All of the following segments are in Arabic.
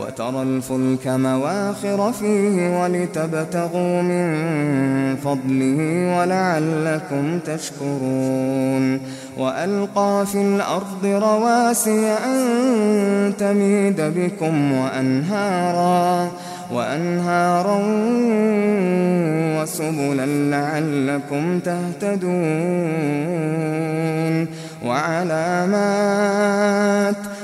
وترى الفلك مواخر فيه ولتبتغوا من فضله ولعلكم تشكرون وألقى في الأرض رواسي أن تميد بكم وأنهارا وأنهارا وسبلا لعلكم تهتدون وعلامات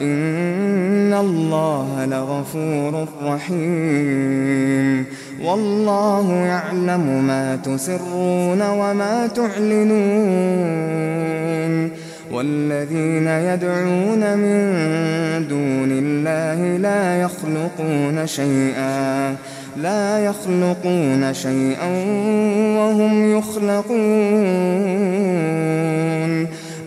إن الله لغفور رحيم والله يعلم ما تسرون وما تعلنون والذين يدعون من دون الله لا يخلقون شيئا لا يخلقون شيئا وهم يخلقون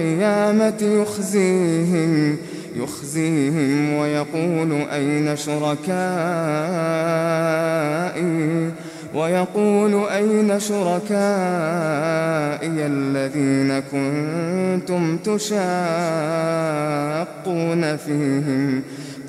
القيامة يخزيهم يخزيهم ويقول أين شركائي؟ ويقول أين شركائي الذين كنتم تشاقون فيهم؟